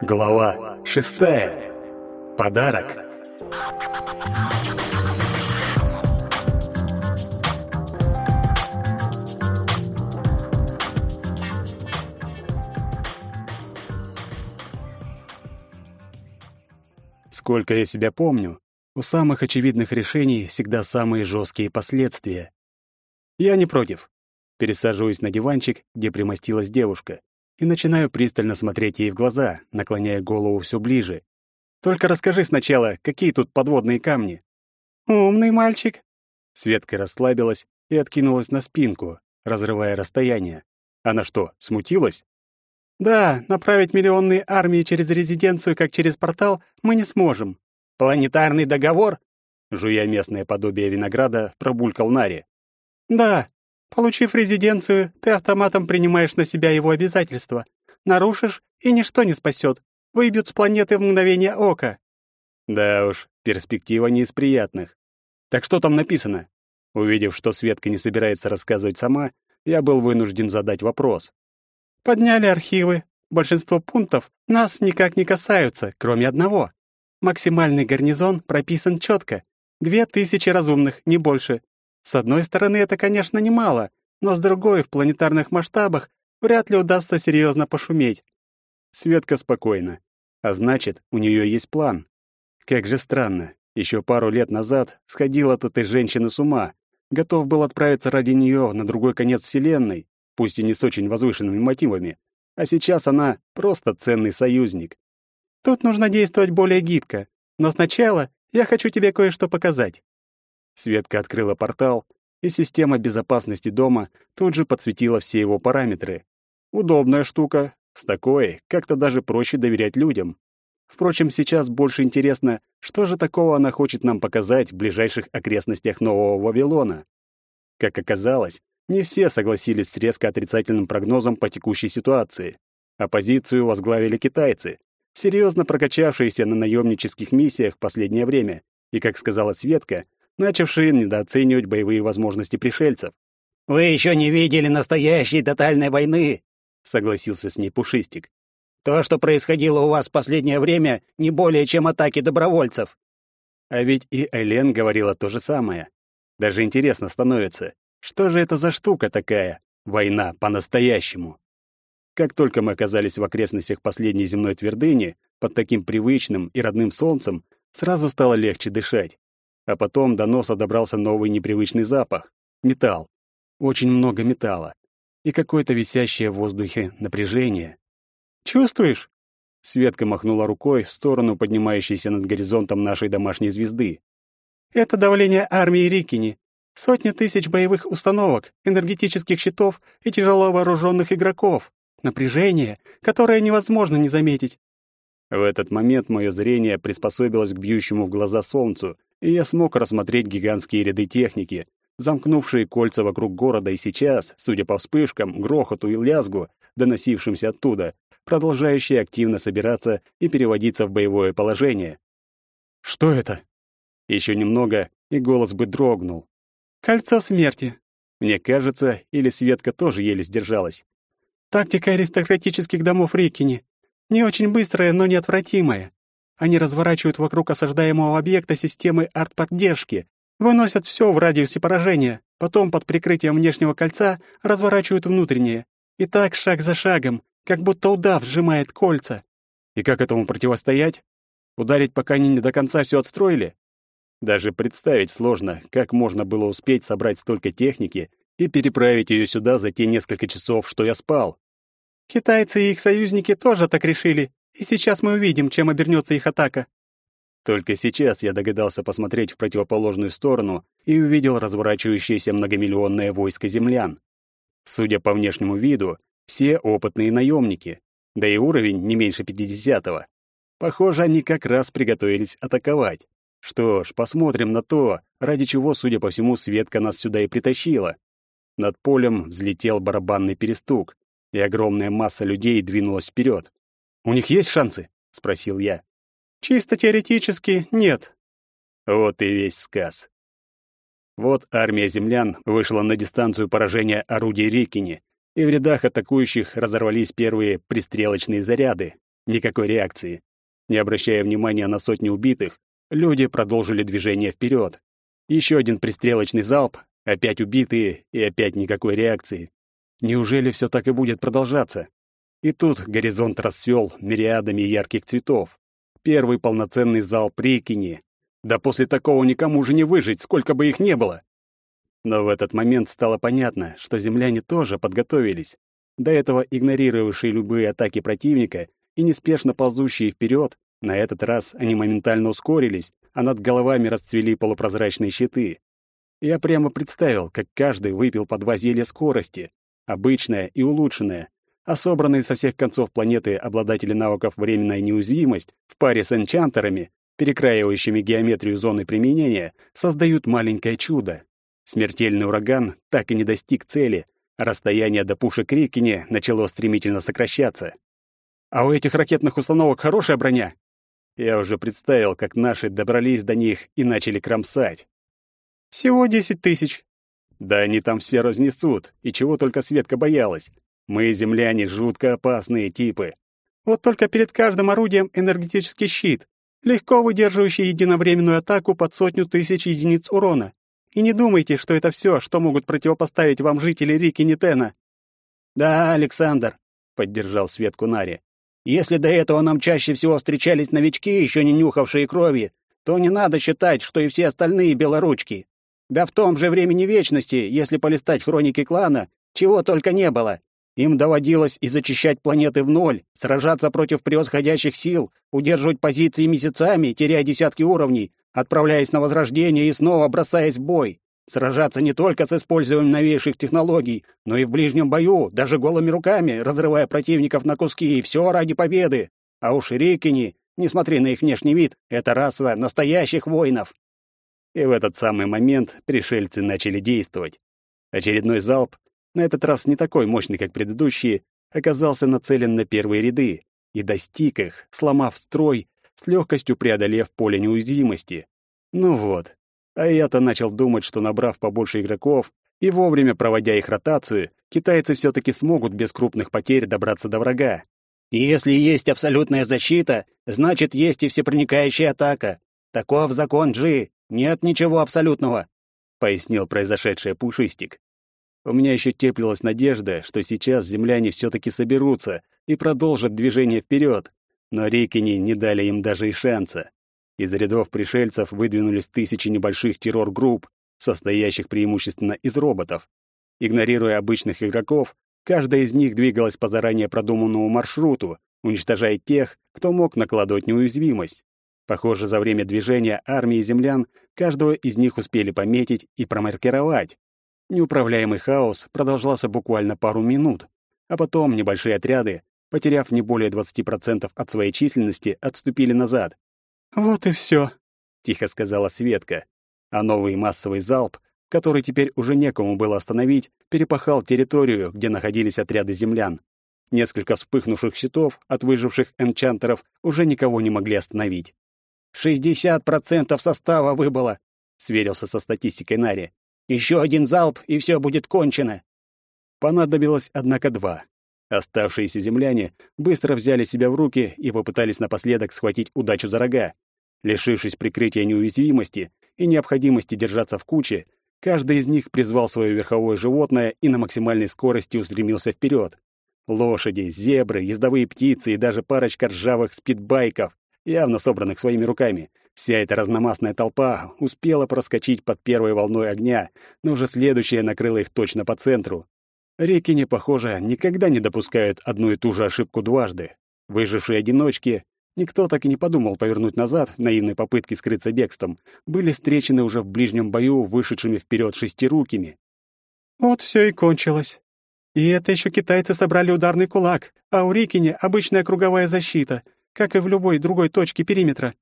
Глава шестая. Подарок. Сколько я себя помню, у самых очевидных решений всегда самые жесткие последствия. Я не против. Пересаживаюсь на диванчик, где примостилась девушка и начинаю пристально смотреть ей в глаза, наклоняя голову все ближе. «Только расскажи сначала, какие тут подводные камни?» «Умный мальчик!» Светка расслабилась и откинулась на спинку, разрывая расстояние. Она что, смутилась? «Да, направить миллионные армии через резиденцию, как через портал, мы не сможем». «Планетарный договор?» Жуя местное подобие винограда, пробулькал Нари. «Да, Получив резиденцию, ты автоматом принимаешь на себя его обязательства. Нарушишь, и ничто не спасет. Выбьют с планеты в мгновение ока. Да уж, перспектива не из приятных. Так что там написано? Увидев, что Светка не собирается рассказывать сама, я был вынужден задать вопрос. Подняли архивы. Большинство пунктов нас никак не касаются, кроме одного. Максимальный гарнизон прописан четко. Две тысячи разумных, не больше. С одной стороны, это, конечно, немало, но с другой, в планетарных масштабах, вряд ли удастся серьезно пошуметь. Светка спокойна. А значит, у нее есть план. Как же странно. Еще пару лет назад сходила от этой женщины с ума. Готов был отправиться ради нее на другой конец Вселенной, пусть и не с очень возвышенными мотивами. А сейчас она просто ценный союзник. Тут нужно действовать более гибко. Но сначала я хочу тебе кое-что показать. Светка открыла портал, и система безопасности дома тут же подсветила все его параметры. Удобная штука. С такой как-то даже проще доверять людям. Впрочем, сейчас больше интересно, что же такого она хочет нам показать в ближайших окрестностях Нового Вавилона. Как оказалось, не все согласились с резко отрицательным прогнозом по текущей ситуации. Оппозицию возглавили китайцы, серьезно прокачавшиеся на наемнических миссиях в последнее время, и, как сказала Светка, начавшие недооценивать боевые возможности пришельцев. «Вы еще не видели настоящей тотальной войны», — согласился с ней Пушистик. «То, что происходило у вас в последнее время, не более чем атаки добровольцев». А ведь и Элен говорила то же самое. Даже интересно становится, что же это за штука такая, война по-настоящему? Как только мы оказались в окрестностях последней земной твердыни, под таким привычным и родным солнцем, сразу стало легче дышать. А потом до носа добрался новый непривычный запах. Металл. Очень много металла. И какое-то висящее в воздухе напряжение. «Чувствуешь?» Светка махнула рукой в сторону поднимающейся над горизонтом нашей домашней звезды. «Это давление армии Рикини. Сотни тысяч боевых установок, энергетических щитов и тяжело вооруженных игроков. Напряжение, которое невозможно не заметить». В этот момент мое зрение приспособилось к бьющему в глаза солнцу, и я смог рассмотреть гигантские ряды техники, замкнувшие кольца вокруг города и сейчас, судя по вспышкам, грохоту и лязгу, доносившимся оттуда, продолжающие активно собираться и переводиться в боевое положение. «Что это?» Еще немного, и голос бы дрогнул. «Кольцо смерти». Мне кажется, или Светка тоже еле сдержалась. «Тактика аристократических домов Рикини. Не очень быстрая, но неотвратимая. Они разворачивают вокруг осаждаемого объекта системы артподдержки, выносят все в радиусе поражения, потом под прикрытием внешнего кольца разворачивают внутреннее. И так шаг за шагом, как будто удав сжимает кольца. И как этому противостоять? Ударить, пока они не до конца все отстроили? Даже представить сложно, как можно было успеть собрать столько техники и переправить ее сюда за те несколько часов, что я спал. Китайцы и их союзники тоже так решили, и сейчас мы увидим, чем обернется их атака. Только сейчас я догадался посмотреть в противоположную сторону и увидел разворачивающееся многомиллионное войско землян. Судя по внешнему виду, все опытные наемники, да и уровень не меньше пятидесятого. Похоже, они как раз приготовились атаковать. Что ж, посмотрим на то, ради чего, судя по всему, Светка нас сюда и притащила. Над полем взлетел барабанный перестук, и огромная масса людей двинулась вперед. У них есть шансы? спросил я. Чисто теоретически нет. Вот и весь сказ. Вот армия землян вышла на дистанцию поражения орудий Рикини, и в рядах атакующих разорвались первые пристрелочные заряды. Никакой реакции. Не обращая внимания на сотни убитых, люди продолжили движение вперед. Еще один пристрелочный залп, опять убитые и опять никакой реакции. Неужели все так и будет продолжаться? И тут горизонт расцвел мириадами ярких цветов. Первый полноценный зал прикини. Да после такого никому же не выжить, сколько бы их не было. Но в этот момент стало понятно, что земляне тоже подготовились. До этого игнорировавшие любые атаки противника и неспешно ползущие вперед, на этот раз они моментально ускорились, а над головами расцвели полупрозрачные щиты. Я прямо представил, как каждый выпил по два зелья скорости, обычное и улучшенное, а собранные со всех концов планеты обладатели навыков временная неуязвимость в паре с энчантерами, перекраивающими геометрию зоны применения, создают маленькое чудо. Смертельный ураган так и не достиг цели, а расстояние до пушек Рикини начало стремительно сокращаться. А у этих ракетных установок хорошая броня? Я уже представил, как наши добрались до них и начали кромсать. Всего десять тысяч. Да они там все разнесут, и чего только Светка боялась. Мы, земляне, жутко опасные типы. Вот только перед каждым орудием энергетический щит, легко выдерживающий единовременную атаку под сотню тысяч единиц урона. И не думайте, что это все, что могут противопоставить вам жители Рики Нитена. Да, Александр, поддержал Светку Нари. Если до этого нам чаще всего встречались новички, еще не нюхавшие крови, то не надо считать, что и все остальные белоручки. Да в том же времени вечности, если полистать хроники клана, чего только не было. Им доводилось и зачищать планеты в ноль, сражаться против превосходящих сил, удерживать позиции месяцами, теряя десятки уровней, отправляясь на возрождение и снова бросаясь в бой. Сражаться не только с использованием новейших технологий, но и в ближнем бою, даже голыми руками, разрывая противников на куски, и все ради победы. А уж Рикини, несмотря на их внешний вид, это раса настоящих воинов. И в этот самый момент пришельцы начали действовать. Очередной залп, на этот раз не такой мощный, как предыдущие, оказался нацелен на первые ряды и достиг их, сломав строй, с легкостью преодолев поле неуязвимости. Ну вот, а я-то начал думать, что набрав побольше игроков и вовремя проводя их ротацию, китайцы все-таки смогут без крупных потерь добраться до врага. если есть абсолютная защита, значит, есть и всепроникающая атака. Таков закон Джи, нет ничего абсолютного», — пояснил произошедшее Пушистик. У меня еще теплилась надежда, что сейчас земляне все-таки соберутся и продолжат движение вперед, но Рикини не дали им даже и шанса. Из рядов пришельцев выдвинулись тысячи небольших террор-групп, состоящих преимущественно из роботов. Игнорируя обычных игроков, каждая из них двигалась по заранее продуманному маршруту, уничтожая тех, кто мог накладывать неуязвимость. Похоже, за время движения армии землян каждого из них успели пометить и промаркировать. Неуправляемый хаос продолжался буквально пару минут, а потом небольшие отряды, потеряв не более 20% от своей численности, отступили назад, «Вот и все», — тихо сказала Светка. А новый массовый залп, который теперь уже некому было остановить, перепахал территорию, где находились отряды землян. Несколько вспыхнувших щитов от выживших энчантеров уже никого не могли остановить. «Шестьдесят процентов состава выбыло», — сверился со статистикой Нари. «Еще один залп, и все будет кончено». Понадобилось, однако, два. Оставшиеся земляне быстро взяли себя в руки и попытались напоследок схватить удачу за рога. Лишившись прикрытия неуязвимости и необходимости держаться в куче, каждый из них призвал свое верховое животное и на максимальной скорости устремился вперед. Лошади, зебры, ездовые птицы и даже парочка ржавых спидбайков, явно собранных своими руками. Вся эта разномастная толпа успела проскочить под первой волной огня, но уже следующая накрыла их точно по центру. Реки, не похоже, никогда не допускают одну и ту же ошибку дважды. Выжившие одиночки, никто так и не подумал повернуть назад наивной попытке скрыться бегством, были встречены уже в ближнем бою вышедшими вперед шестирукими. Вот все и кончилось. И это еще китайцы собрали ударный кулак, а у Рикини обычная круговая защита, как и в любой другой точке периметра.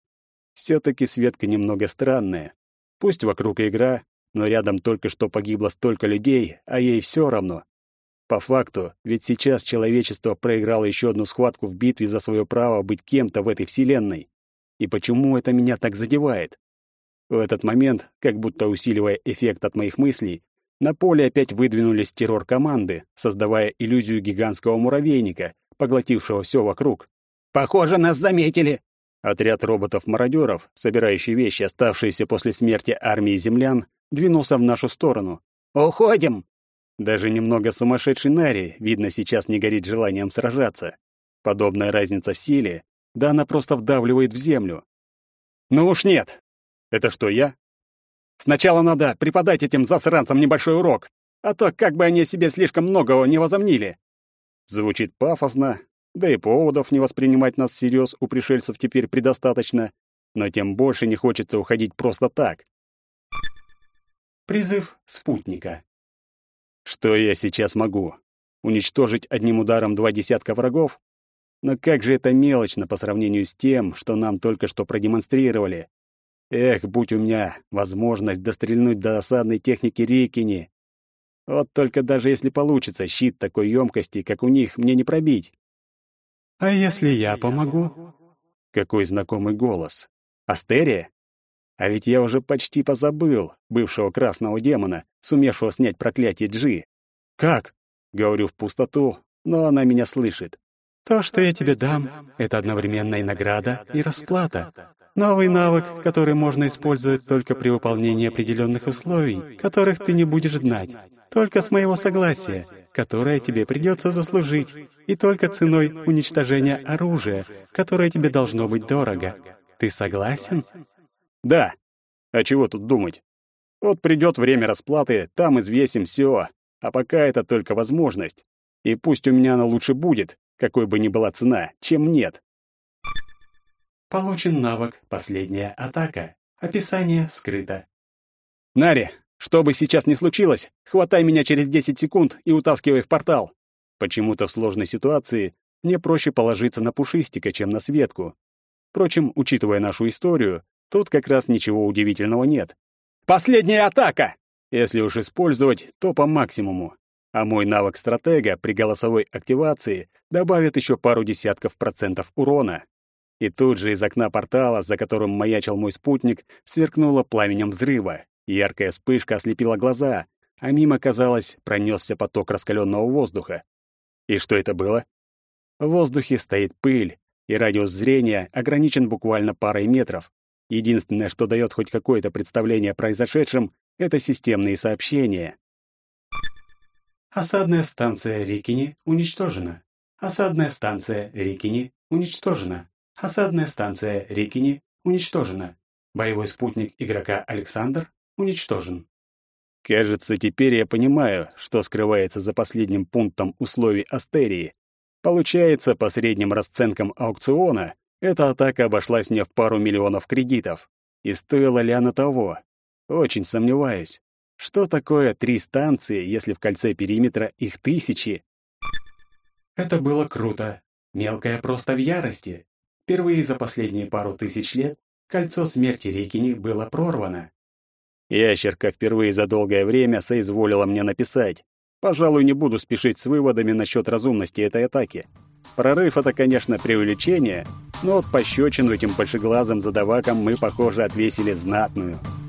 Все таки Светка немного странная. Пусть вокруг игра, но рядом только что погибло столько людей, а ей все равно. По факту, ведь сейчас человечество проиграло еще одну схватку в битве за свое право быть кем-то в этой вселенной. И почему это меня так задевает? В этот момент, как будто усиливая эффект от моих мыслей, на поле опять выдвинулись террор-команды, создавая иллюзию гигантского муравейника, поглотившего все вокруг. Похоже, нас заметили. Отряд роботов-мародеров, собирающий вещи, оставшиеся после смерти армии землян, двинулся в нашу сторону. Уходим. Даже немного сумасшедший Нари, видно, сейчас не горит желанием сражаться. Подобная разница в силе, да она просто вдавливает в землю. Ну уж нет. Это что, я? Сначала надо преподать этим засранцам небольшой урок, а то как бы они о себе слишком многого не возомнили. Звучит пафосно, да и поводов не воспринимать нас всерьез у пришельцев теперь предостаточно, но тем больше не хочется уходить просто так. Призыв спутника. Что я сейчас могу? Уничтожить одним ударом два десятка врагов? Но как же это мелочно по сравнению с тем, что нам только что продемонстрировали. Эх, будь у меня возможность дострельнуть до осадной техники Рикини. Вот только даже если получится щит такой емкости, как у них, мне не пробить. А если я помогу? Какой знакомый голос. Астерия? А ведь я уже почти позабыл бывшего красного демона, сумевшего снять проклятие Джи. «Как?» — говорю в пустоту, но она меня слышит. «То, что я тебе дам, это одновременная награда и расплата. Новый навык, который можно использовать только при выполнении определенных условий, которых ты не будешь знать, только с моего согласия, которое тебе придется заслужить, и только ценой уничтожения оружия, которое тебе должно быть дорого. Ты согласен?» Да. А чего тут думать? Вот придет время расплаты, там извесим все. А пока это только возможность. И пусть у меня она лучше будет, какой бы ни была цена, чем нет. Получен навык «Последняя атака». Описание скрыто. Нари, что бы сейчас ни случилось, хватай меня через 10 секунд и утаскивай в портал. Почему-то в сложной ситуации мне проще положиться на Пушистика, чем на Светку. Впрочем, учитывая нашу историю, Тут как раз ничего удивительного нет. Последняя атака! Если уж использовать, то по максимуму. А мой навык стратега при голосовой активации добавит еще пару десятков процентов урона. И тут же из окна портала, за которым маячил мой спутник, сверкнуло пламенем взрыва. Яркая вспышка ослепила глаза, а мимо, казалось, пронесся поток раскаленного воздуха. И что это было? В воздухе стоит пыль, и радиус зрения ограничен буквально парой метров. Единственное, что дает хоть какое-то представление о произошедшем, это системные сообщения. Осадная станция Рикини уничтожена. Осадная станция Рикини уничтожена. Осадная станция Рикини уничтожена. Боевой спутник игрока Александр уничтожен. Кажется, теперь я понимаю, что скрывается за последним пунктом условий Астерии. Получается, по средним расценкам аукциона, эта атака обошлась мне в пару миллионов кредитов. И стоила ли она того? Очень сомневаюсь. Что такое три станции, если в кольце периметра их тысячи? Это было круто. Мелкая просто в ярости. Впервые за последние пару тысяч лет кольцо смерти Рикини было прорвано. Ящерка впервые за долгое время соизволила мне написать. Пожалуй, не буду спешить с выводами насчет разумности этой атаки. Прорыв — это, конечно, преувеличение, но вот пощечину этим большеглазым задавакам мы, похоже, отвесили знатную —